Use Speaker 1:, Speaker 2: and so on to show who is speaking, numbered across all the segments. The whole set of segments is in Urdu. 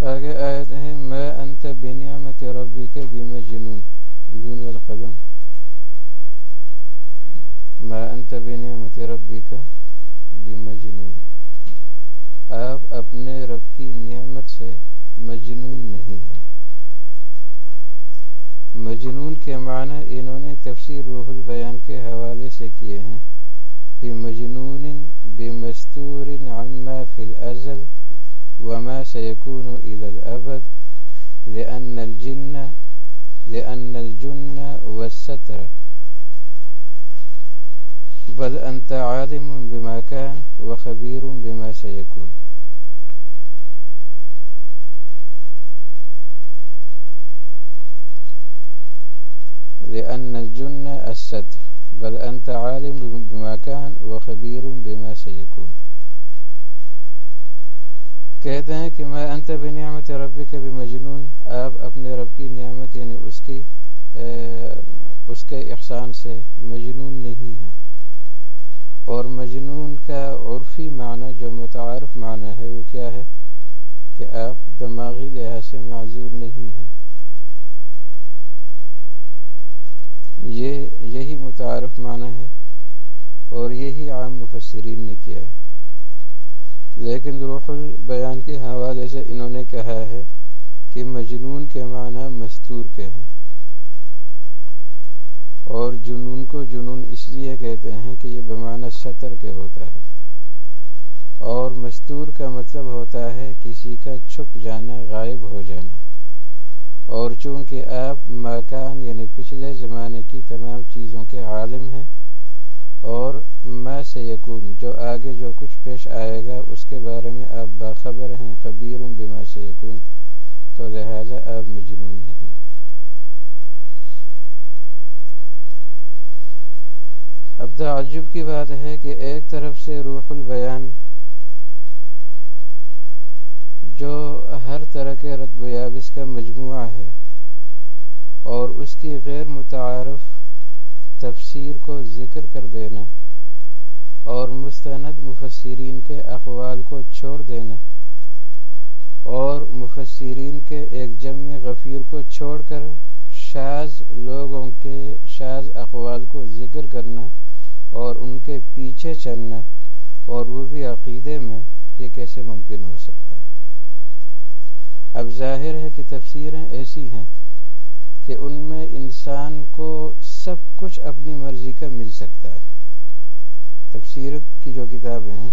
Speaker 1: آگے آیت ہے میں انت بنعمت ربی کے بیم جنون جون والقلم. میں انت بنعمت ربی کا بیم جنون آپ اپنے رب کی نعمت سے مجنون نہیں ہیں۔ مجنون کے معنی انہوں نے تفسیر روح البیان کے حوالے سے کیے ہیں۔ بمجنون بمستور عما في الأزل وما سيكون إلى الأبد، لأن الجن لأن الجن والستر. بل أنت عالم بما كان وخبير بما سيكون. لأن الجن الستر. بل أنت عالم بما كان وخبير بما سيكون. کہتے ہیں کہ میں انت بنعمت ربی کے بھی مجنون آپ اپنے رب کی نعمت یعنی اس کی اس کے احسان سے مجنون نہیں ہیں۔ اور مجنون کا عرفی معنی، جو متعارف معنی ہے، وہ کیا ہے؟ کہ آپ دماغی لحاظ سے معذور نہیں ہیں۔ یہ، یہی متعارف معنی ہے اور یہی عام مفسرین نے کیا ہے۔ لیکن روح البیان کے حوالے سے انہوں نے کہا ہے کہ مجنون کے معنی مستور کے ہیں اور جنون کو جنون اس لیے کہتے ہیں کہ یہ بمعنی سطر کے ہوتا ہے اور مستور کا مطلب ہوتا ہے کسی کا چھپ جانا، غائب ہو جانا اور چونکہ آپ مکان یعنی پچھلے زمانے کی تمام چیزوں کے عالم ہیں اور میں سے جو آگے جو کچھ پیش آئے گا، اس کے بارے میں آپ باخبر ہیں خبیر بما سے تو لہذا آپ مجنون نہیں۔ اب تعجب کی بات ہے کہ ایک طرف سے روح البیان، جو ہر طرح کے رتب یابس کا مجموعہ ہے، اور اس کی غیر متعارف تفسیر کو ذکر کر دینا اور مستند مفسرین کے اقوال کو چھوڑ دینا اور مفسرین کے ایک جم غفیر کو چھوڑ کر شاز لوگوں کے شاز اقوال کو ذکر کرنا اور ان کے پیچھے چلنا اور وہ بھی عقیدے میں یہ کیسے ممکن ہو سکتا ہے۔ اب ظاہر ہے کہ تفسیریں ایسی ہیں کہ ان میں انسان کو سب کچھ اپنی مرضی کا مل سکتا ہے۔ تفسیر کی جو کتابیں ہیں،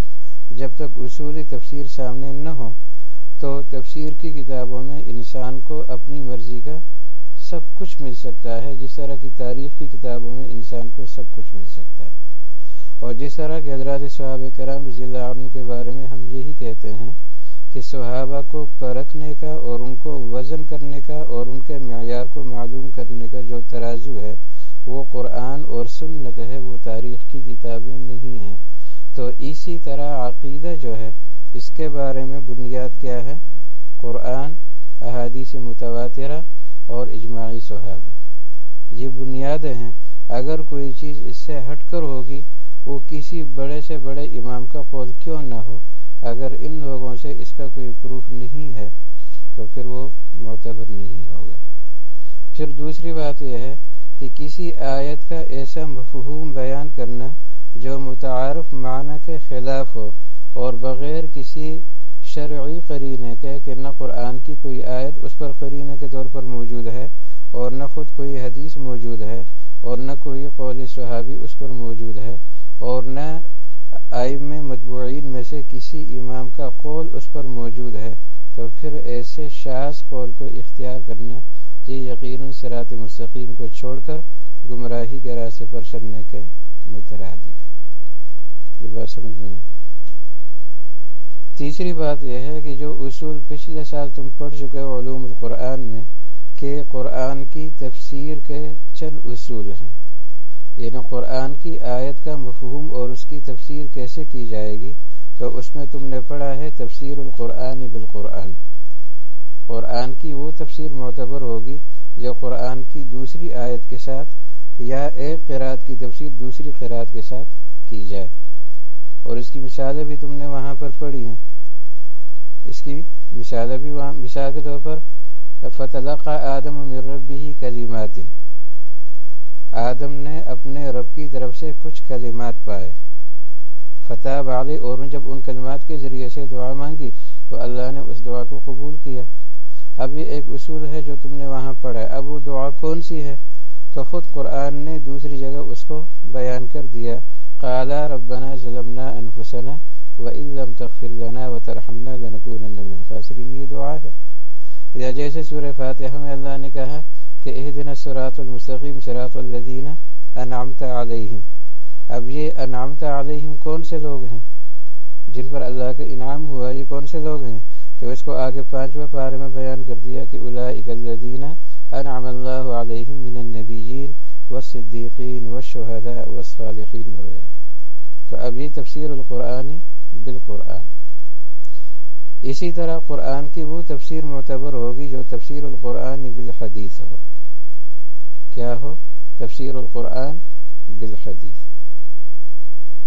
Speaker 1: جب تک اصولی تفسیر سامنے نہ ہو تو تفسیر کی کتابوں میں انسان کو اپنی مرضی کا سب کچھ مل سکتا ہے۔ جس طرح کی تاریخ کی کتابوں میں انسان کو سب کچھ مل سکتا ہے۔ اور جس طرح کے حضرات صحابہ کرام رضی اللہ عنہ کے بارے میں ہم یہی کہتے ہیں کہ صحابہ کو پرکھنے کا اور ان کو وزن کرنے کا اور ان کے معیار کو معلوم کرنے کا جو ترازو ہے وہ قرآن اور سنت ہے، وہ تاریخ کی کتابیں نہیں ہیں۔ تو اسی طرح عقیدہ جو ہے، اس کے بارے میں بنیاد کیا ہے؟ قرآن، احادیث متواترہ اور اجماعی صحابہ۔ یہ بنیادیں ہیں۔ اگر کوئی چیز اس سے ہٹ کر ہوگی، وہ کسی بڑے سے بڑے امام کا قول کیوں نہ ہو؟ اگر ان لوگوں سے اس کا کوئی پروف نہیں ہے، تو پھر وہ معتبر نہیں ہوگا۔ پھر دوسری بات یہ ہے کہ کسی آیت کا ایسا مفہوم بیان کرنا جو متعارف معنی کے خلاف ہو اور بغیر کسی شرعی قرینے کے کہ نہ قرآن کی کوئی آیت اس پر قرینے کے طور پر موجود ہے اور نہ خود کوئی حدیث موجود ہے اور نہ کوئی قول صحابی اس پر موجود ہے اور نہ آئم مطبوعین میں سے کسی امام کا قول اس پر موجود ہے تو پھر ایسے شاذ قول کو اختیار کرنا یہ یقیناً سرات مستقیم کو چھوڑ کر گمراہی کے راستے پر چلنے کے مترادف یہ بات سمجھ میں تیسری بات یہ ہے کہ جو اصول پچھلے سال تم پڑھ چکے علوم القرآن میں، کہ قرآن کی تفسیر کے چند اصول ہیں۔ یعنی قرآن کی آیت کا مفہوم اور اس کی تفسیر کیسے کی جائے گی، تو اس میں تم نے پڑھا ہے تفسیر القرآن بالقرآن۔ قرآن کی وہ تفسیر معتبر ہوگی جو قرآن کی دوسری آیت کے ساتھ یا ایک قرآت کی تفسیر دوسری قرآت کے ساتھ کی جائے۔ اور اس کی مثالیں بھی تم نے وہاں پر پڑھی ہیں۔ اس کی مثال بھی وہاں، مثال کے طور پر فتح آدم مربی ہی کلیمات آدم نے اپنے رب کی طرف سے کچھ کلمات پائے۔ فتح باغ اور جب ان کلمات کے ذریعے سے دعا مانگی تو اللہ نے اس دعا کو قبول کیا۔ اب یہ ایک اصول ہے جو تم نے وہاں پڑھا اب وہ دعا کون سی ہے؟ تو خود قرآن نے دوسری جگہ اس کو بیان کر دیا۔ قالا ربنا ظلمنا انفسنا وَإِن تغفر لنا وترحمنا لنكونن من الخاسرين یہ دعا ہے۔ یا جیسے سورہ فاتحہ میں اللہ نے کہا کہ اہدنا الصراط المستقیم، صراط الذین انعمت علیہم۔ اب یہ انعمت علیہم کون سے لوگ ہیں؟ جن پر اللہ کا انعام ہوا، یہ کون سے لوگ ہیں؟ تو اس کو آگے پانچویں پارے میں بیان کر دیا کہ اولئک الذین انعم اللہ علیہم من النبیین والصدیقین والشہداء والصالحین وغیرہ تو اب یہ تفسیر القرآن بالقرآن۔ اسی طرح قرآن کی وہ تفسیر معتبر ہوگی جو تفسیر القرآن بالحدیث ہو۔ کیا ہو؟ تفسیر القرآن بالحدیث۔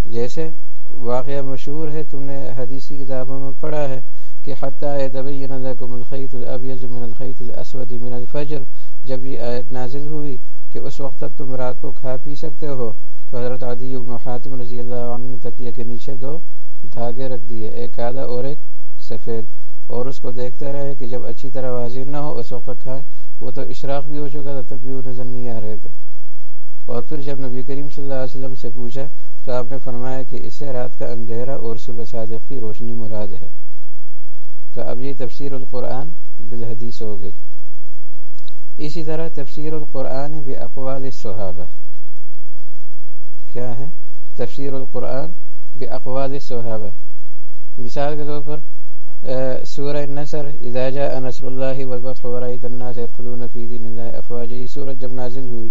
Speaker 1: جیسے واقعہ مشہور ہے، تم نے حدیث کی کتابوں میں پڑھا ہے۔ کہ حتیٰ لکم الخیط الابیض من الخیط الاسود من الفجر، جب یہ آیت نازل ہوئی کہ اس وقت تک تم رات کو کھا پی سکتے ہو، تو حضرت عدی بن حاتم رضی اللہ عنہ نے تکیہ کے نیچے دو دھاگے رکھ دیے، ایک کالا اور ایک سفید، اور اس کو دیکھتے رہے کہ جب اچھی طرح واضح نہ ہو، اس وقت کھائے، وہ تو اشراق بھی ہو چکا تھا، تب بھی وہ نظر نہیں آ رہے تھے۔ اور پھر جب نبی کریم صلی اللہ علیہ وسلم سے پوچھا، تو آپ نے فرمایا کہ اس سے رات کا اندھیرا اور صبح صادق کی روشنی مراد ہے۔ تو اب یہ تفسیر القرآن بالحدیث ہو گئی۔ اسی طرح تفسیر القرآن بے اقوال صحابہ کیا ہے؟ تفسیر القرآن بے اقوال صحابہ مثال کے طور پر سورہ نصر اذا جاء نصر اللہ والفتح ورائیت الناس يدخلون فی دین اللہ افواج یہ سورت جب نازل ہوئی۔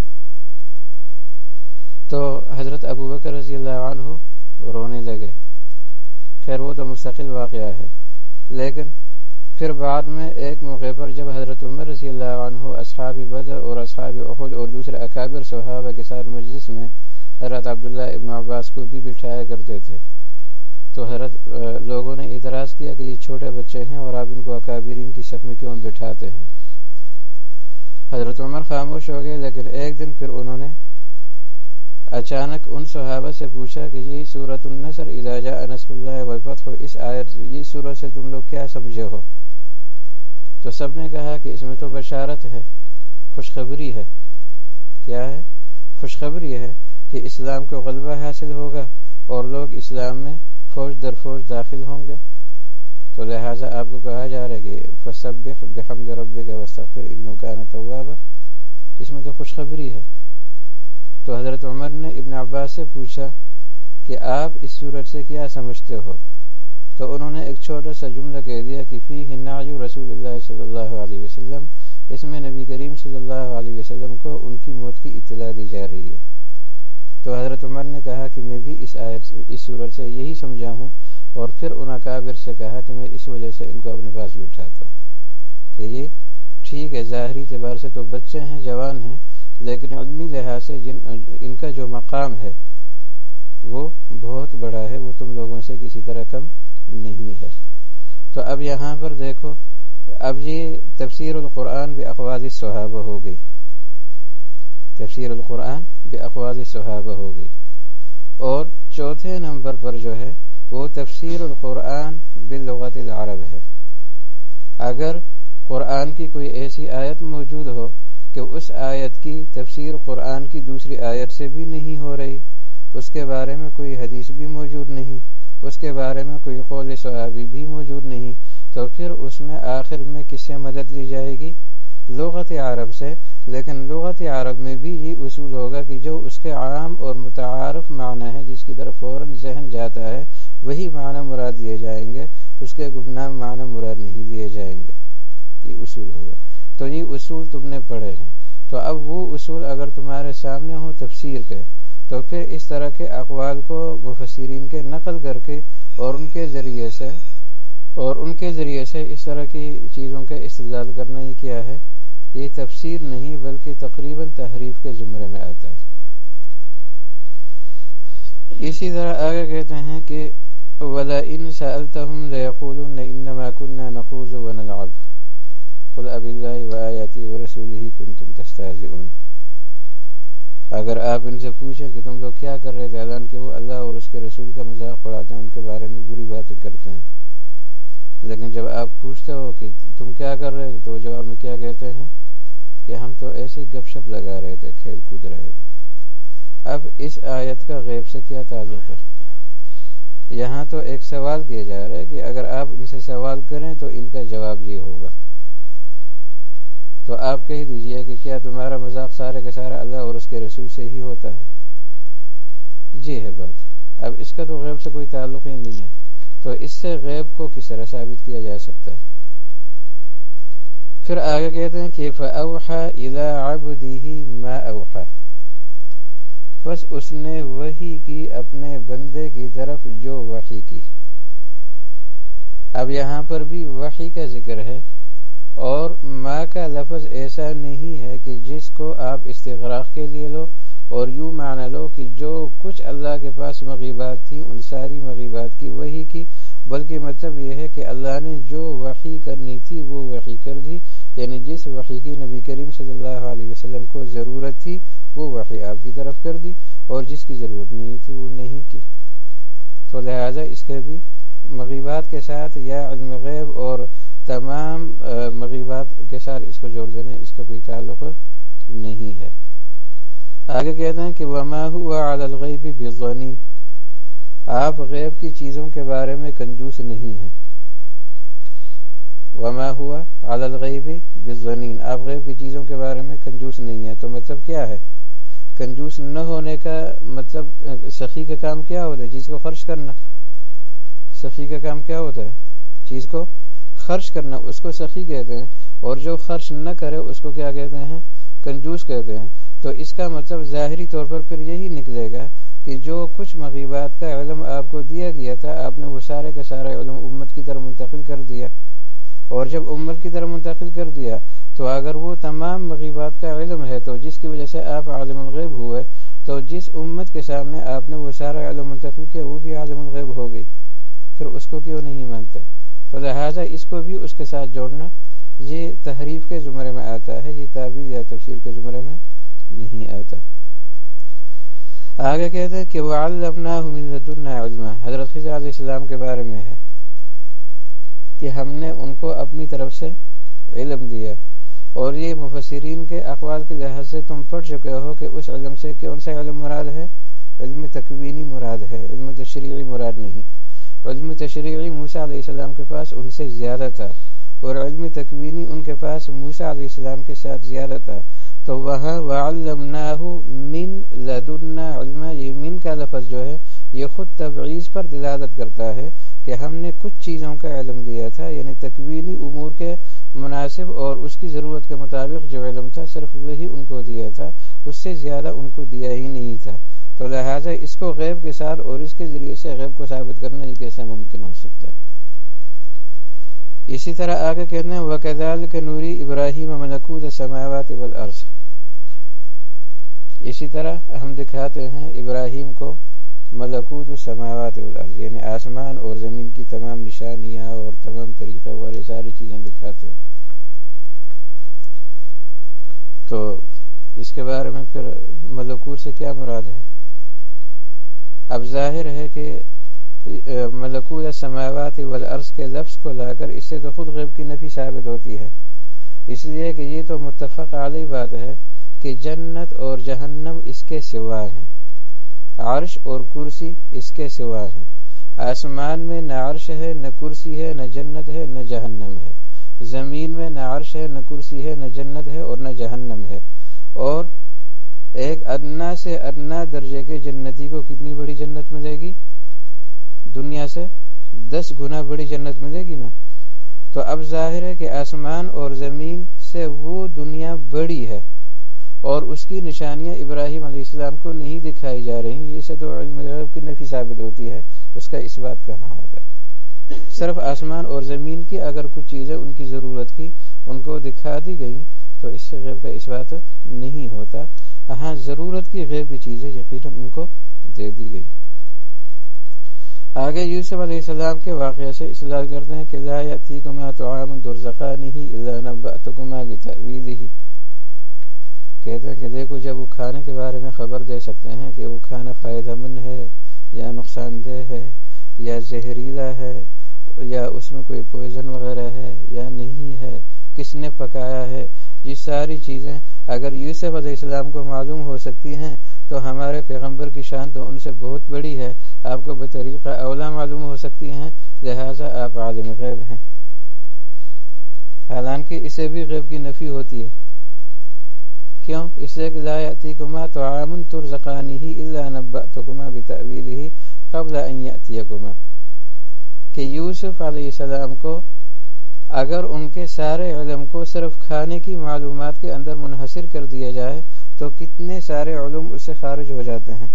Speaker 1: تو حضرت ابو بکر رضی اللہ عنہ رونے لگے۔ خیر، وہ تو مستقل واقعہ ہے۔ لیکن پھر بعد میں ایک موقع پر جب حضرت عمر رضی اللہ عنہ اصحاب بدر اور اصحاب احد اور دوسرے اکابر صحابہ کے ساتھ مجلس میں حضرت عبداللہ ابن عباس کو بھی بٹھایا کرتے تھے۔ تو حضرت لوگوں نے اعتراض کیا کہ یہ چھوٹے بچے ہیں اور آپ ان کو اکابرین کی صف میں کیوں بٹھاتے ہیں؟ حضرت عمر خاموش ہو گئے لیکن ایک دن پھر انہوں نے اچانک ان صحابہ سے پوچھا کہ یہ صورت النصر اداجہ نصر اللہ والفتح، اس آیت، یہ صورت سے تم لوگ کیا سمجھے ہو؟ تو سب نے کہا کہ اس میں تو بشارت ہے، خوشخبری ہے۔ کیا ہے؟ خوشخبری ہے کہ اسلام کو غلبہ حاصل ہوگا اور لوگ اسلام میں فوج در فوج داخل ہوں گے۔ تو لہٰذا آپ کو کہا جا رہا ہے کہ فصب بحمد رب کا وسطر ان طوابہ اس میں تو خوشخبری ہے۔ تو حضرت عمر نے ابن عباس سے پوچھا کہ آپ اس صورت سے کیا سمجھتے ہو؟ تو انہوں نے ایک چھوٹا سا جملہ کہہ دیا کہ فی ہنایو رسول اللہ صلی اللہ علیہ وسلم، اس میں نبی کریم صلی اللہ علیہ وسلم کو ان کی موت کی اطلاع دی جا رہی ہے۔ تو حضرت عمر نے کہا کہ میں بھی اس آیت، اس صورت سے یہی سمجھا ہوں اور پھر ان اکابر سے کہا کہ میں اس وجہ سے ان کو اپنے پاس بٹھاتا ہوں کہ یہ ٹھیک ہے، ظاہری اعتبار سے تو بچے ہیں، جوان ہیں لیکن علمی لحاظ سے جن ان کا جو مقام ہے، وہ بہت بڑا ہے، وہ تم لوگوں سے کسی طرح کم نہیں ہے۔ تو اب یہاں پر دیکھو، اب یہ تفسیر القرآن بھی اقوال صحابہ ہو گئی۔ تفسیر القرآن بے اقوال صحابہ ہو گئی۔ اور چوتھے نمبر پر جو ہے، وہ تفسیر القرآن باللغت العرب ہے۔ اگر قرآن کی کوئی ایسی آیت موجود ہو کہ اس آیت کی تفسیر قرآن کی دوسری آیت سے بھی نہیں ہو رہی۔ اس کے بارے میں کوئی حدیث بھی موجود نہیں۔ اس کے بارے میں کوئی قول صحابی بھی موجود نہیں۔ تو پھر اس میں آخر میں کس سے مدد لی جائے گی؟ لغت عرب سے۔ لیکن لغت عرب میں بھی یہ اصول ہوگا کہ جو اس کے عام اور متعارف معنی ہے جس کی طرف فوراً ذہن جاتا ہے، وہی معنی مراد دیے جائیں گے۔ اس کے گمنام معنی مراد نہیں دیے جائیں گے۔ یہ اصول ہوگا۔ تو یہ اصول تم نے پڑھے ہیں۔ تو اب وہ اصول اگر تمہارے سامنے ہو تفسیر کے، تو پھر اس طرح کے اقوال کو مفسرین کے نقل کر کے اور ان کے ذریعے سے، اور ان کے ذریعے سے اس طرح کی چیزوں کا استدال کرنا یہ کیا ہے؟ یہ تفسیر نہیں بلکہ تقریباً تحریف کے زمرے میں آتا ہے۔ اسی طرح آگے کہتے ہیں کہ ولئن سألتهم ليقولن إنما كنا نخوض ونلعب۔ قل أب الله وآياته ورسوله كنتم تستهزئون۔ اگر آپ ان سے پوچھیں کہ تم لوگ کیا کر رہے تھے، اعلان کہ وہ اللہ اور اس کے رسول کا مذاق پڑھاتے ہیں، ان کے بارے میں بری باتیں کرتے ہیں۔ لیکن جب آپ پوچھتے ہو کہ تم کیا کر رہے تھے، تو وہ جواب میں کیا کہتے ہیں؟ کہ ہم تو ایسے ہی گپ شپ لگا رہے تھے، کھیل کود رہے تھے۔ اب اس آیت کا غیب سے کیا تعلق ہے؟ یہاں تو ایک سوال کیا جا رہا ہے کہ اگر آپ ان سے سوال کریں تو ان کا جواب یہ ہوگا۔ تو آپ کہہ دیجیے کہ کیا تمہارا مذاق سارے کا سارا اللہ اور اس کے رسول سے ہی ہوتا ہے؟ جی ہے بات۔ اب اس کا تو غیب سے کوئی تعلق ہی نہیں ہے۔ تو اس سے غیب کو کس طرح ثابت کیا جا سکتا ہے؟ پھر آگے کہتے ہیں کہ فَأَوْحَا إِلَىٰ عَبْدِهِ مَا أَوْحَا بس اس نے وہی کی اپنے بندے کی طرف جو وحی کی۔ اب یہاں پر بھی وحی کا ذکر ہے۔ اور ماں کا لفظ ایسا نہیں ہے کہ جس کو آپ استغراق کے لیے لو اور یوں معنی لو کہ جو کچھ اللہ کے پاس مغیبات تھیں ان ساری مغیبات کی وہی کی، بلکہ مطلب یہ ہے کہ اللہ نے جو وحی کرنی تھی، وہ وحی کر دی۔ یعنی جس وحی کی نبی کریم صلی اللہ علیہ وسلم کو ضرورت تھی، وہ وحی آپ کی طرف کر دی۔ اور جس کی ضرورت نہیں تھی، وہ نہیں کی۔ تو لہٰذا اس کے بھی مغیبات کے ساتھ یا علم غیب اور تمام مغیبات کے ساتھ اس کو جوڑ دینا، اس کا کوئی تعلق نہیں ہے۔ آگے کہتے ہیں کہ وما ہوا الغیب بظنین آپ غیب کی چیزوں کے بارے میں کنجوس نہیں ہیں۔ وما ہوا الغیب بظنین آپ غیب کی چیزوں کے بارے میں کنجوس نہیں ہیں، تو مطلب کیا ہے؟ کنجوس نہ ہونے کا مطلب سخی کا کام کیا ہوتا ہے؟ چیز کو خرچ کرنا۔ سخی کا کام کیا ہوتا ہے؟ چیز کو خرچ کرنا، اس کو سخی کہتے ہیں اور جو خرچ نہ کرے، اس کو کیا کہتے ہیں؟ کنجوس کہتے ہیں۔ تو اس کا مطلب ظاہری طور پر پھر یہی نکلے گا کہ جو کچھ مغیبات کا علم آپ کو دیا گیا تھا، آپ نے وہ سارے کا سارا علم امت کی طرف منتقل کر دیا۔ اور جب امت کی طرف منتقل کر دیا، تو اگر وہ تمام مغیبات کا علم ہے، تو جس کی وجہ سے آپ عالم الغیب ہوئے، تو جس امت کے سامنے آپ نے وہ سارا علم منتقل کیا، وہ بھی عالم الغیب ہو گئی۔ پھر اس کو کیوں نہیں مانتے؟ تو لہٰذا اس کو بھی اس کے ساتھ جوڑنا، یہ تحریف کے زمرے میں آتا ہے، یہ تعبیر یا تفسیر کے زمرے میں نہیں آتا۔ آگے کہتے ہیں کہ وہ علم حضرت خضر علیہ السلام کے بارے میں ہے کہ ہم نے ان کو اپنی طرف سے علم دیا۔ اور یہ مفسرین کے اقوال کے لحاظ سے تم پڑھ چکے ہو کہ اس علم سے کون سا علم مراد ہے؟ علم تکوینی مراد ہے، علم تشریعی مراد نہیں۔ علم تشریعی موسا علیہ السلام کے پاس ان سے زیادہ تھا اور علم تکوینی ان کے پاس موسا علیہ السلام کے ساتھ زیادہ تھا۔ تو وہاں من لدنا علم، یہ من کا لفظ جو ہے، یہ خود تبعیض پر دلالت کرتا ہے کہ ہم نے کچھ چیزوں کا علم دیا تھا یعنی تکوینی امور کے مناسب اور اس کی ضرورت کے مطابق جو علم تھا، صرف وہی ان کو دیا تھا، اس سے زیادہ ان کو دیا ہی نہیں تھا۔ تو لہٰذا اس کو غیب کے ساتھ اور اس کے ذریعے سے غیب کو ثابت کرنا یہ کیسے ممکن ہو سکتا ہے؟ اسی طرح آگے کہتے ہیں وکدال کے نوری ابراہیم ملکود سماوات والارض اسی طرح ہم دکھاتے ہیں ابراہیم کو ملکوت السماوات والارض یعنی آسمان اور زمین کی تمام نشانیاں اور تمام طریقے وغیرہ، ساری چیزیں دکھاتے ہیں۔ تو اس کے بارے میں پھر ملکوت سے کیا مراد ہے؟ اب ظاہر ہے کہ ملکوت سماوات والارض کے لفظ کو لا کر اس سے تو خود غیب کی نفی ثابت ہوتی ہے۔ اس لیے کہ یہ تو متفق علی بات ہے کہ جنت اور جہنم اس کے سوا ہیں۔ عرش اور کرسی اس کے سوا ہیں۔ آسمان میں نہ عرش ہے، نہ کرسی ہے، نہ جنت ہے، نہ جہنم ہے۔ زمین میں نہ عرش ہے، نہ کرسی ہے، نہ جنت ہے اور نہ جہنم ہے۔ اور ایک ادنا سے ادنا درجے کے جنتی کو کتنی بڑی جنت ملے گی؟ دنیا سے دس گنا بڑی جنت ملے گی نا؟ تو اب ظاہر ہے کہ آسمان اور زمین سے وہ دنیا بڑی ہے اور اس کی نشانیاں ابراہیم علیہ السلام کو نہیں دکھائی جا رہی اسے تو علم کی نفی ثابت ہوتی ہے۔ اس کا اس بات کہاں ہوتا ہے۔ صرف آسمان اور زمین کی اگر کچھ چیزیں ان کی ضرورت کی ان کو دکھا دی گئی تو اس سے غیب کا اس بات نہیں ہوتا۔ ہاں ضرورت کی غیب کی چیزیں یقیناً ان کو دے دی گئی۔ آگے یوسف علیہ السلام کے واقعہ سے اصلاح کرتے ہیں کہ لا یاتیکما طعام درزقانہ الا نبأتکما بتأویلہ کہتے ہیں کہ دیکھو جب وہ کھانے کے بارے میں خبر دے سکتے ہیں کہ وہ کھانا فائدہ مند ہے یا نقصان دہ ہے یا زہریلا ہے یا اس میں کوئی پوائزن وغیرہ ہے یا نہیں ہے، کس نے پکایا ہے، یہ جی ساری چیزیں اگر یوسف علیہ السلام کو معلوم ہو سکتی ہیں، تو ہمارے پیغمبر کی شان تو ان سے بہت بڑی ہے۔ آپ کو بطریقہ اولا معلوم ہو سکتی ہیں، لہٰذا آپ عالم غیب ہیں۔ حالانکہ اسے بھی غیب کی نفی ہوتی ہے۔ کیوں؟ اس سے کہ لا کما تو عامن ترزقانی ہی اللہ نبا تو کما بھی قبل کما کہ یوسف علیہ السلام کو اگر ان کے سارے علم کو صرف کھانے کی معلومات کے اندر منحصر کر دیا جائے، تو کتنے سارے علوم اس سے خارج ہو جاتے ہیں؟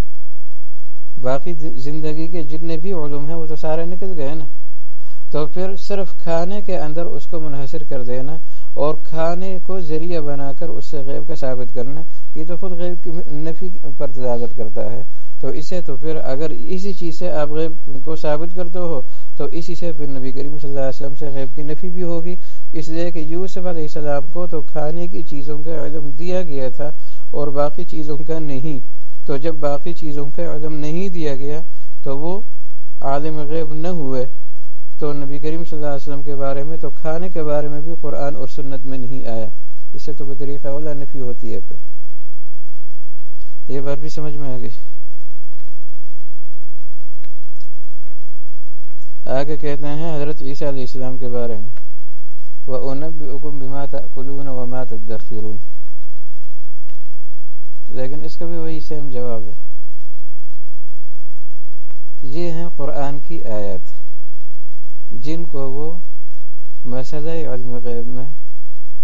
Speaker 1: باقی زندگی کے جتنے بھی علوم ہیں، وہ تو سارے نکل گئے نا؟ تو پھر صرف کھانے کے اندر اس کو منحصر کر دینا اور کھانے کو ذریعہ بنا کر اس سے غیب کا ثابت کرنا، یہ تو خود غیب کی نفی پر تجازت کرتا ہے۔ تو اسے تو پھر اگر اسی چیز سے آپ غیب کو ثابت کرتے ہو تو اسی سے پھر نبی کریم صلی اللہ علیہ وسلم سے غیب کی نفی بھی ہوگی۔ اس لیے کہ یوسف علیہ السلام کو تو کھانے کی چیزوں کا علم دیا گیا تھا اور باقی چیزوں کا نہیں۔ تو جب باقی چیزوں کا علم نہیں دیا گیا تو وہ عالم غیب نہ ہوئے۔ تو نبی کریم صلی اللہ علیہ وسلم کے بارے میں تو کھانے کے بارے میں بھی قرآن اور سنت میں نہیں آیا۔ اس سے تو بطریقہ اولا نفی ہوتی ہے پھر۔ یہ بات بھی سمجھ میں آ گئی۔ آگے کہتے ہیں حضرت عیسیٰ علیہ السلام کے بارے میں وہ اونب حکم بما تأکلون وما تدخرون۔ لیکن اس کا بھی وہی سیم جواب ہے۔ یہ ہیں قرآن کی آیات جن کو وہ مسئلہ علم غیب میں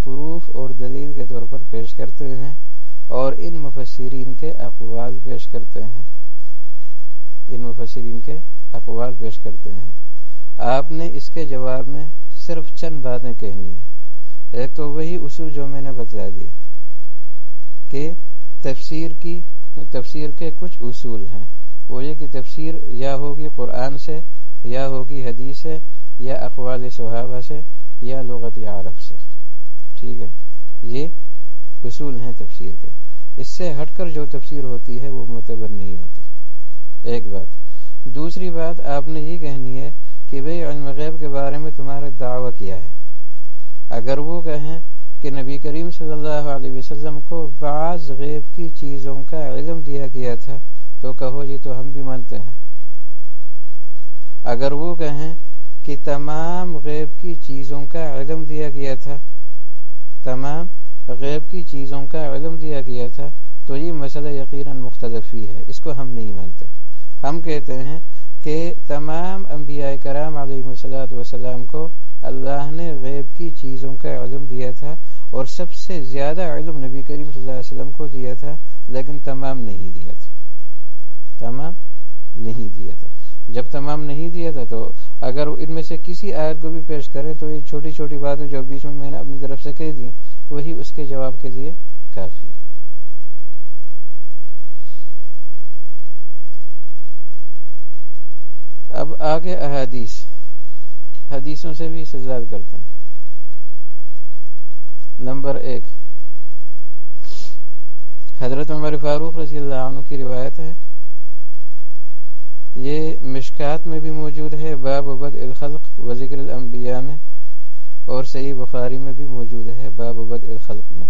Speaker 1: پروف اور دلیل کے طور پر پیش کرتے ہیں اور ان مفسرین کے اقوال پیش کرتے ہیں۔ ان مفسرین کے اقوال پیش کرتے ہیں۔ آپ نے اس کے جواب میں صرف چند باتیں کہنی ہیں۔ ایک تو وہی اصول جو میں نے بتلا دیا کہ تفسیر کی، تفسیر کے کچھ اصول ہیں۔ وہ یہ کہ تفسیر یا ہوگی قرآن سے، یا ہوگی حدیث سے، یا اقوال صحابہ سے، یا لغت عرب سے۔ ٹھیک ہے؟ یہ اصول ہیں تفسیر کے۔ اس سے ہٹ کر جو تفسیر ہوتی ہے وہ معتبر نہیں ہوتی۔ ایک بات۔ دوسری بات آپ نے یہ کہنی ہے کہ بھئی علم غیب کے بارے میں تمہارا دعویٰ کیا ہے۔ اگر وہ کہیں کہ نبی کریم صلی اللہ علیہ وسلم کو بعض غیب کی چیزوں کا علم دیا گیا تھا، تو کہو جی تو ہم بھی مانتے ہیں۔ اگر وہ کہیں کہ تمام غیب کی چیزوں کا علم دیا گیا تھا، تمام غیب کی چیزوں کا علم دیا گیا تھا، تو یہ مسئلہ یقیناً مختلف ہی ہے، اس کو ہم نہیں مانتے۔ ہم کہتے ہیں کہ تمام انبیاء کرام علیہ وسلط وسلام کو اللہ نے غیب کی چیزوں کا علم دیا تھا اور سب سے زیادہ علم نبی کریم صلی اللہ علیہ وسلم کو دیا تھا، لیکن تمام نہیں دیا تھا۔ تمام نہیں دیا تھا۔ جب تمام نہیں دیا تھا تو اگر ان میں سے کسی آیت کو بھی پیش کریں تو یہ چھوٹی چھوٹی باتیں جو بیچ میں میں نے اپنی طرف سے کہہ دی، وہی اس کے جواب کے لیے کافی۔ اب آگے احادیث۔ حدیثوں سے بھی استدلال کرتے ہیں۔ نمبر ایک۔ حضرت عمر فاروق رضی اللہ عنہ کی روایت ہے۔ یہ مشکات میں بھی موجود ہے، باب بد الخلق و ذکر الانبیاء میں، اور صحیح بخاری میں بھی موجود ہے، باب بد الخلق میں۔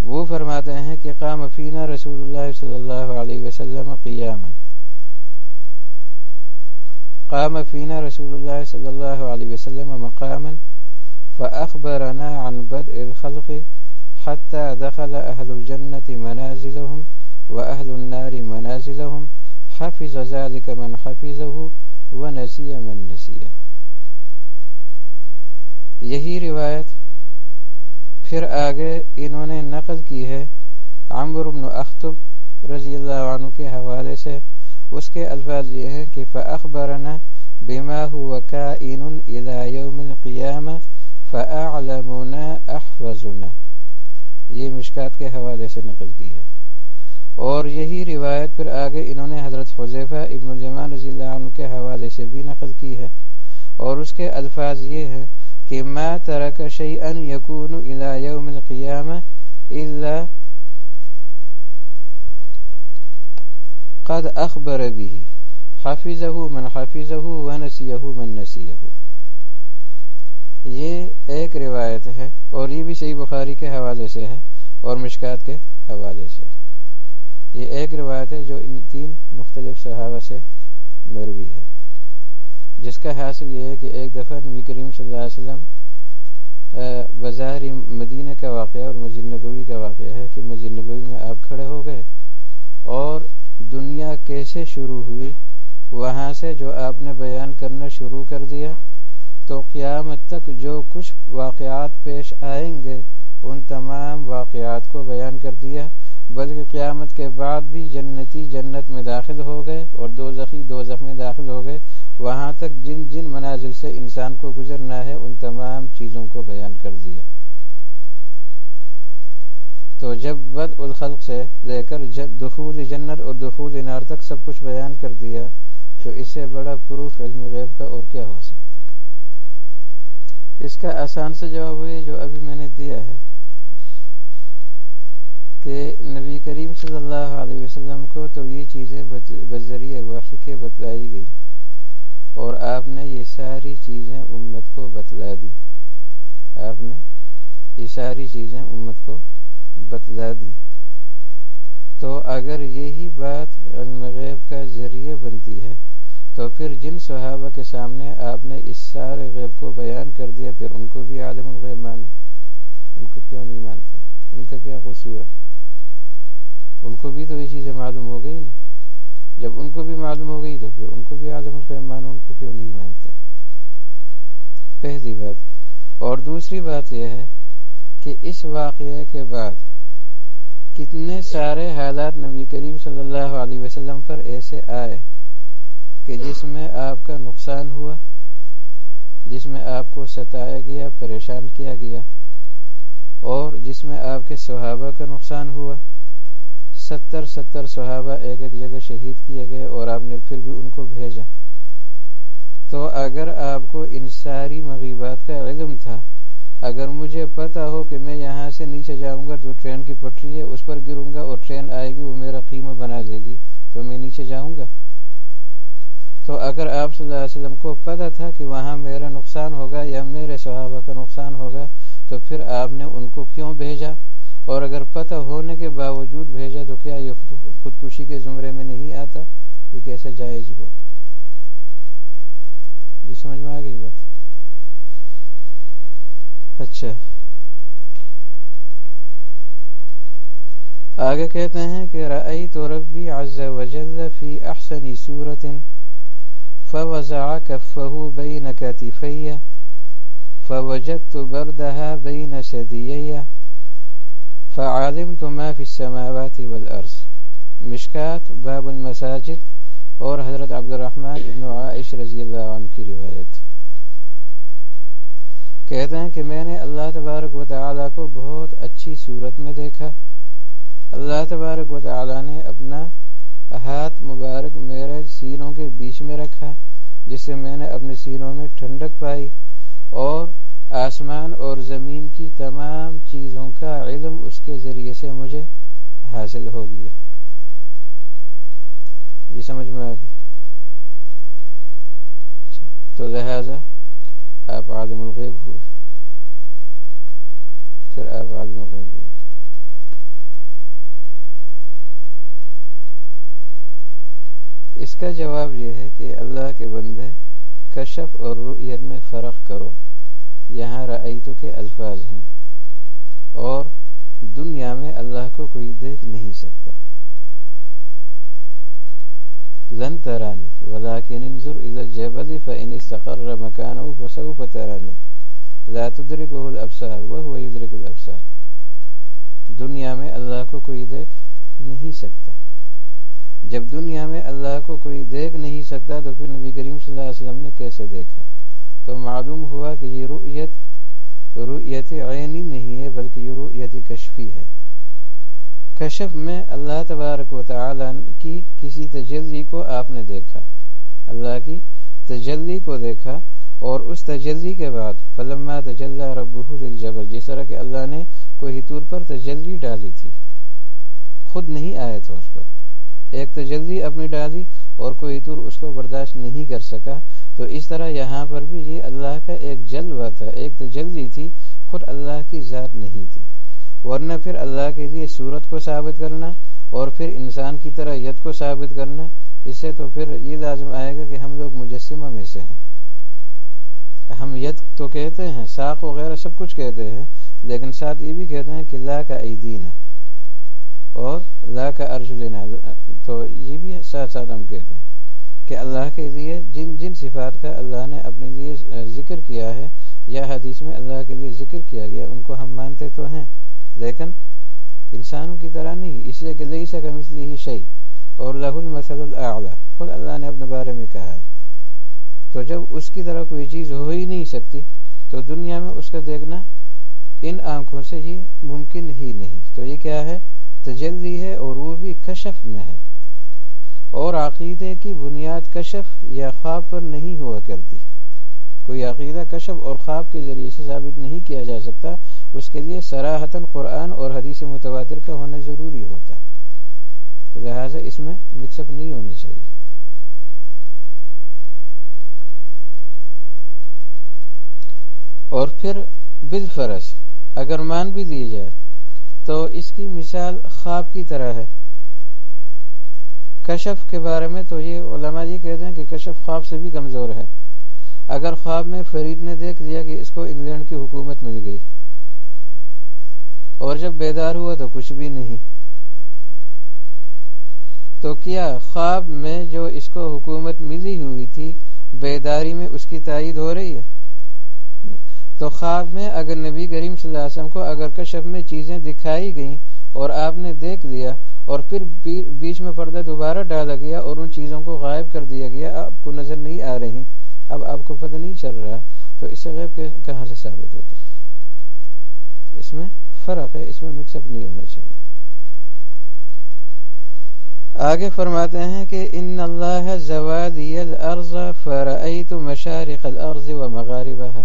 Speaker 1: وہ فرماتے ہیں کہ قام فینا رسول اللہ صلی اللہ علیہ وسلم قیاما۔ قام فینا رسول اللہ صلی اللہ علیہ وسلم مقاما فأخبرنا عن بدء الخلق حتى دخل أهل الجنة منازلهم وأهل النار منازلهم. حفظ ذلك من حفظه ونسي من نسيه. یہی روایت پھر آگے انہوں نے نقل کی ہے عمر بن اختب رضی اللہ عنہ کے حوالے سے اس کے الفاظ یہ ہیں کہ فأخبرنا بما هو كائن الى يوم القيامة فأعلمنا احفظنا یہ مشکات کے حوالے سے نقل کی ہے۔ اور یہی روایت پھر آگے انہوں نے حضرت حضیفہ ابن الجمان رضی اللہ عنہ کے حوالے سے بھی نقل کی ہے۔ اور اس کے الفاظ یہ ہیں کہ ما ترک شیئا یکون الى یوم القیامہ الا قد اخبر به حفظه من حفظه ونسیه من نسیه یہ ایک روایت ہے اور یہ بھی صحیح بخاری کے حوالے سے ہے اور مشکات کے حوالے سے یہ ایک روایت ہے جو ان تین مختلف صحابہ سے مروی ہے۔ جس کا حاصل یہ ہے کہ ایک دفعہ نبی کریم صلی اللہ علیہ وسلم بظاہر مدینہ کا واقعہ اور مسجد نبوی کا واقعہ ہے کہ مسجد نبوی میں آپ کھڑے ہو گئے اور دنیا کیسے شروع ہوئی؟ وہاں سے جو آپ نے بیان کرنا شروع کر دیا، تو قیامت تک جو کچھ واقعات پیش آئیں گے، ان تمام واقعات کو بیان کر دیا۔ بلکہ قیامت کے بعد بھی جنتی جنت میں داخل ہو گئے اور دو زخی دو زخ میں داخل ہو گئے۔ وہاں تک جن جن منازل سے انسان کو گزرنا ہے، ان تمام چیزوں کو بیان کر دیا۔ تو جب بد الخلق سے لے کر دخول جنت اور دخول نار تک سب کچھ بیان کر دیا، تو اس سے بڑا پروف علم غیب کا اور کیا ہو سکتا اس کا آسان سے جواب ہے جو ابھی میں نے دیا ہے کہ نبی کریم صلی اللہ علیہ وسلم کو تو یہ چیزیں بذریعہ وحی کے بتلائی گئی اور آپ نے یہ ساری چیزیں امت کو بتلا دی۔ آپ نے یہ ساری چیزیں امت کو بتلا دی تو اگر یہی بات علم غیب کا ذریعہ بنتی ہے، تو پھر جن صحابہ کے سامنے آپ نے اس سارے غیب کو بیان کر دیا، پھر ان کو بھی عالم الغیب مانو۔ ان کو کیوں نہیں مانتے؟ ان کا کیا قصور ہے؟ ان کو بھی تو یہ چیزیں معلوم ہو گئی نا۔ جب ان کو بھی معلوم ہو گئی تو پھر ان کو بھی عالم الغیب مانو، ان کو کیوں نہیں مانتے؟ پہلی بات۔ اور دوسری بات یہ ہے کہ اس واقعے کے بعد کتنے سارے حالات نبی کریم صلی اللہ علیہ وسلم پر ایسے آئے کہ جس میں آپ کا نقصان ہوا، جس میں آپ کو ستایا گیا، پریشان کیا گیا، اور جس میں آپ کے صحابہ کا نقصان ہوا۔ ستر ستر صحابہ ایک ایک جگہ شہید کیے گئے اور آپ نے پھر بھی ان کو بھیجا۔ تو اگر آپ کو ان ساری مغیبات کا علم تھا اگر مجھے پتا ہو کہ میں یہاں سے نیچے جاؤں گا جو ٹرین کی پٹری ہے، اس پر گروں گا اور ٹرین آئے گی، وہ میرا قیمہ بنا دے گی، تو میں نیچے جاؤں گا۔ تو اگر آپ صلی اللہ علیہ وسلم کو پتہ تھا کہ وہاں میرا نقصان ہوگا یا میرے صحابہ کا نقصان ہوگا، تو پھر آپ نے ان کو کیوں بھیجا؟ اور اگر پتہ ہونے کے باوجود بھیجا، تو کیا یہ خودکشی کے زمرے میں نہیں آتا؟ یہ کیسے جائز ہوا؟ جی سمجھ میں آ گئی بات؟ اچھا۔ آگے کہتے ہیں کہ رأیت ربی عز وجل فی احسن صورت فوزع كفه بين كتفي فوجدت بردها بين سديي فعلمت ما في السماوات والأرض مشکات، باب المساجد اور حضرت عبد الرحمن ابن عائش رضی اللہ عنہ کی روایت۔ کہتے ہیں کہ میں نے اللہ تبارک و تعالی کو بہت اچھی صورت میں دیکھا۔ اللہ تبارک و تعالی نے اپنا ہاتھ مبارک میرے سینوں کے بیچ میں رکھا جس سے میں نے اپنے سینوں میں ٹھنڈک پائی اور آسمان اور زمین کی تمام چیزوں کا علم اس کے ذریعے سے مجھے حاصل ہو گیا۔ یہ سمجھ میں آ گئی؟ اچھا، تو لہذا آپ عالم الغیب ہوئے۔ پھر آپ عالم الغیب ہوئے۔ اس کا جواب یہ ہے کہ اللہ کے بندے کشف اور رؤیت میں فرق کرو۔ یہاں رعیتوں کے الفاظ ہیں اور دنیا میں اللہ کو کوئی دیکھ نہیں سکتا۔ لن ترانی. ولكن انظر الى الجبل فان استقر مكانه فسوف تراني لا تدركه الابصار وهو يدرك الابصار. دنیا میں اللہ کو کوئی دیکھ نہیں سکتا. جب دنیا میں اللہ کو کوئی دیکھ نہیں سکتا تو پھر نبی کریم صلی اللہ علیہ وسلم نے کیسے دیکھا؟ تو معلوم ہوا کہ یہ رؤیت رؤیت عینی نہیں ہے بلکہ یہ رؤیت کشفی ہے۔ کشف میں اللہ تبارک و تعالی کی کسی تجلی کو آپ نے دیکھا؟ اللہ کی تجلی کو دیکھا اور اس تجلی کے بعد فلما تجلّہ رب جبر جس طرح کہ اللہ نے کوئی طور پر تجلی ڈالی تھی۔ خود نہیں آیا تھا اس پر۔ ایک تجلی اپنی ڈالی اور کوئی طور اس کو برداشت نہیں کر سکا۔ تو اس طرح یہاں پر بھی یہ اللہ کا ایک جلوہ تھا، ایک تجلی تھی، خود اللہ کی ذات نہیں تھی۔ ورنہ پھر اللہ کے لیے صورت کو ثابت کرنا اور پھر انسان کی طرح ید کو ثابت کرنا، اس سے تو پھر یہ لازم آئے گا کہ ہم لوگ مجسمہ میں سے ہیں۔ ہم ید تو کہتے ہیں ساخ وغیرہ سب کچھ کہتے ہیں، لیکن ساتھ یہ بھی کہتے ہیں کہ لا کا عیدین اور لا کا ارجلنا تو یہ بھی ساتھ ساتھ ہم کہتے ہیں کہ اللہ کے لیے جن جن صفات کا اللہ نے اپنے لیے ذکر کیا ہے، یا حدیث میں اللہ کے لیے ذکر کیا گیا، ان کو ہم مانتے تو ہیں۔ لیکن انسانوں کی طرح نہیں، اس لیے کہ لئی سکم اس لیے ہی شعی اور لہ المسل اللہ خود اللہ نے اپنے بارے میں کہا ہے۔ تو جب اس کی طرح کوئی چیز ہو ہی نہیں سکتی، تو دنیا میں اس کا دیکھنا ان آنکھوں سے یہ ممکن ہی نہیں۔ تو یہ کیا ہے؟ تجلی ہے اور وہ بھی کشف میں ہے۔ اور عقیدے کی بنیاد کشف یا خواب پر نہیں ہوا کرتی۔ کوئی عقیدہ کشف اور خواب کے ذریعے سے ثابت نہیں کیا جا سکتا، اس کے لیے سراہتاً قرآن اور حدیث متواتر کا ہونا ضروری ہوتا تو لہٰذا اس میں مکس اپ نہیں ہونا چاہیے۔ اور پھر بالفرض اگر مان بھی دی جائے، تو اس کی مثال خواب کی طرح ہے۔ کشف کے بارے میں تو یہ علماء یہ کہتے ہیں کہ کشف خواب سے بھی کمزور ہے۔ اگر خواب میں فرید نے دیکھ لیا کہ اس کو انگلینڈ کی حکومت مل گئی اور جب بیدار ہوا تو کچھ بھی نہیں تو کیا خواب میں جو اس کو حکومت ملی ہوئی تھی بیداری میں اس کی تائید ہو رہی ہے؟ تو خواب میں اگر نبی کریم صلی اللہ علیہ وسلم کو اگر کشف میں چیزیں دکھائی گئیں اور آپ نے دیکھ لیا اور پھر بیچ میں پردہ دوبارہ ڈالا گیا اور ان چیزوں کو غائب کر دیا گیا، آپ کو نظر نہیں آ رہی۔ اب آپ کو پتہ نہیں چل رہا تو اس سے غیب کہاں سے ثابت ہوتے اس میں فرق ہے، اس میں مکس اپ نہیں ہونا چاہیے۔ آگے فرماتے ہیں کہ ان اللہ زوادی الارض فرأیت مشارق الارض و مغاربها۔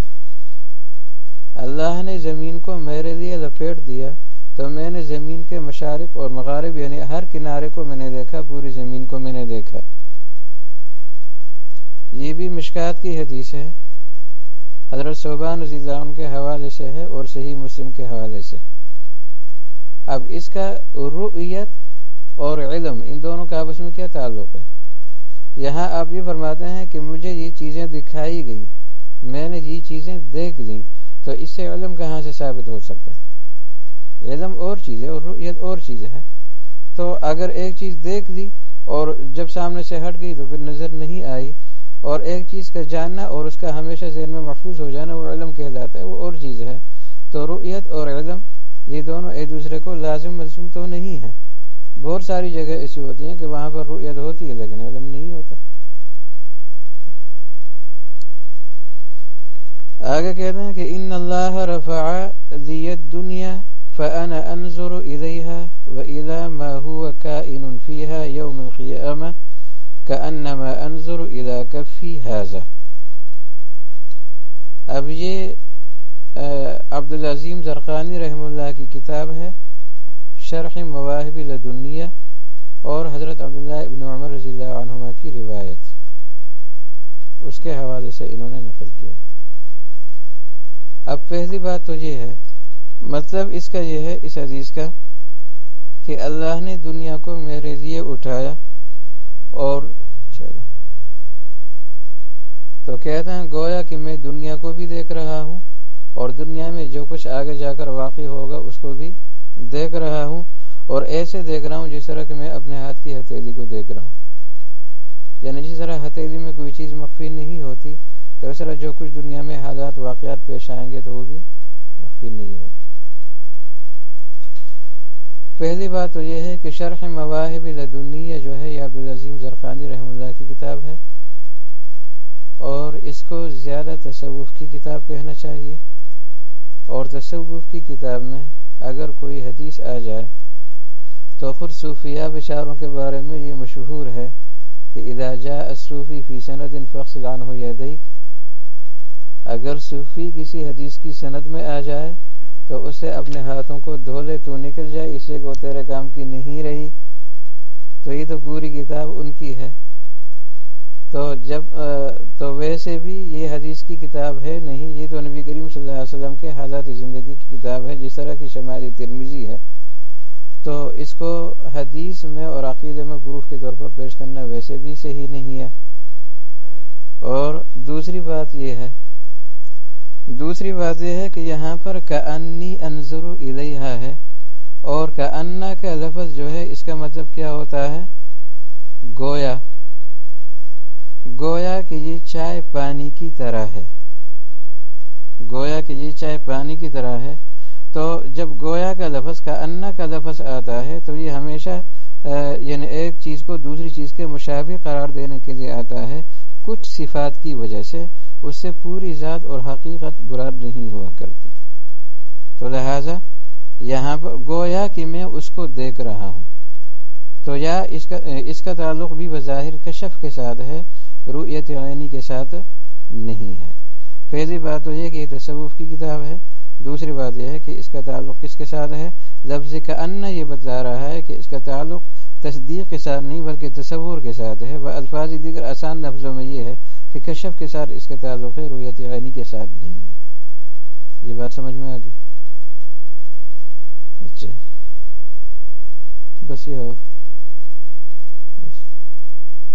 Speaker 1: اللہ نے زمین کو میرے لیے لپیٹ دیا تو میں نے زمین کے مشارق اور مغارب یعنی ہر کنارے کو میں نے دیکھا، پوری زمین کو میں نے دیکھا۔ یہ بھی مشکات کی حدیث ہے۔ حضرت صوبان رضی اللہ عنہ کے حوالے سے ہے اور صحیح مسلم کے حوالے سے۔ اب اس کا رؤیت اور علم ان دونوں کا آپس میں کیا تعلق ہے؟ یہاں آپ یہ فرماتے ہیں کہ مجھے یہ چیزیں دکھائی گئی، میں نے یہ چیزیں دیکھ لی تو اس سے علم کہاں سے ثابت ہو سکتا ہے؟ علم اور چیز ہے اور رؤیت اور چیز ہے تو اگر ایک چیز دیکھ لی اور جب سامنے سے ہٹ گئی تو پھر نظر نہیں آئی اور ایک چیز کا جاننا اور اس کا ہمیشہ ذہن میں محفوظ ہو جانا وہ علم کہلاتا ہے، وہ اور چیز ہے۔ تو رؤیت اور علم، یہ دونوں ایک دوسرے کو لازم ملزوم تو نہیں ہے بہت ساری جگہ ایسی ہوتی ہیں کہ وہاں پر رؤیت ہوتی ہے لیکن علم نہیں ہوتا۔ آگے کہتے ہیں کہ ان اللہ رفع دیت دنیا فانا انظر الیها والى ما هو كائن فيها يوم القيامه كانما انظر الى كفي هذا. اب یہ عبدالعظیم زرقانی رحم اللہ کی کتاب ہے، شرح مواہب لدنیا اور حضرت عبداللہ ابن عمر رضی اللہ عنہما کی روایت۔ اس کے حوالے سے انہوں نے نقل کیا اب پہلی بات تو یہ ہے مطلب اس کا یہ ہے، اس حدیث کا، کہ اللہ نے دنیا کو میرے لیے اٹھایا اور چلو۔ تو کہتے ہیں، گویا کہ میں دنیا کو بھی دیکھ رہا ہوں اور دنیا میں جو کچھ آگے جا کر واقع ہوگا، اس کو بھی دیکھ رہا ہوں اور ایسے دیکھ رہا ہوں جس طرح کہ میں اپنے ہاتھ کی ہتھیلی کو دیکھ رہا ہوں۔ یعنی جس طرح ہتھیلی میں کوئی چیز مخفی نہیں ہوتی، تو اس طرح جو کچھ دنیا میں حالات، واقعات پیش آئیں گے تو وہ بھی مخفی نہیں ہوگی پہلی بات تو یہ ہے کہ شرح مواہب لدنیا جو ہے یہ عبدالعظیم زرقانی رحم اللہ کی کتاب ہے اور اس کو زیادہ تصوف کی کتاب کہنا چاہیے اور تصوف کی کتاب میں اگر کوئی حدیث آ جائے تو خود صوفیہ بچاروں کے بارے میں یہ مشہور ہے کہ اذا جاء الصوفی فی سند فخص عنہ یدیک، اگر صوفی کسی حدیث کی سند میں آ جائے تو اسے اپنے ہاتھوں کو دھو لے، تو نکل جائے، اس سے وہ تیرے کام کی نہیں رہی۔ تو یہ تو پوری کتاب ان کی ہے۔ تو جب تو ویسے بھی یہ حدیث کی کتاب ہے، نہیں، یہ تو نبی کریم صلی اللہ علیہ وسلم کے حالات زندگی کی کتاب ہے، جس طرح کی شمالی ترمیزی ہے۔ تو اس کو حدیث میں اور عقیدے میں پروف کے طور پر پیش کرنا ویسے بھی صحیح نہیں ہے۔ اور دوسری بات یہ ہے دوسری بات یہ ہے کہ یہاں پر کا انی انضر الیہا ہے اور کا انا کا لفظ جو ہے، اس کا مطلب کیا ہوتا ہے؟ گویا۔ گویا کہ یہ چائے پانی کی طرح ہے۔ گویا کہ یہ چائے پانی کی طرح ہے۔ تو جب گویا کا لفظ کا انا کا لفظ آتا ہے، تو یہ ہمیشہ یعنی ایک چیز کو دوسری چیز کے مشابہ قرار دینے کے لیے آتا ہے، کچھ صفات کی وجہ سے۔ اس سے پوری ذات اور حقیقت برا نہیں ہوا کرتی۔ تو لہذا یہاں پر گویا کہ میں اس کو دیکھ رہا ہوں۔ تو یا اس کا اس کا تعلق بھی بظاہر کشف کے ساتھ ہے رویت عینی کے ساتھ نہیں ہے۔ پہلی بات تو یہ کہ یہ تصوف کی کتاب ہے۔ دوسری بات یہ ہے کہ اس کا تعلق کس کے ساتھ ہے؟ لفظ کا ان یہ بتا رہا ہے کہ اس کا تعلق تصدیق کے ساتھ نہیں، بلکہ تصور کے ساتھ ہے۔ وہ الفاظ دیگر آسان لفظوں میں یہ ہے۔ کہ کشف کے ساتھ اس کا تعلق ہے، رویت عینی کے ساتھ نہیں ہے۔ یہ بات سمجھ میں آ گئی؟ اچھا۔ بس یہ ہو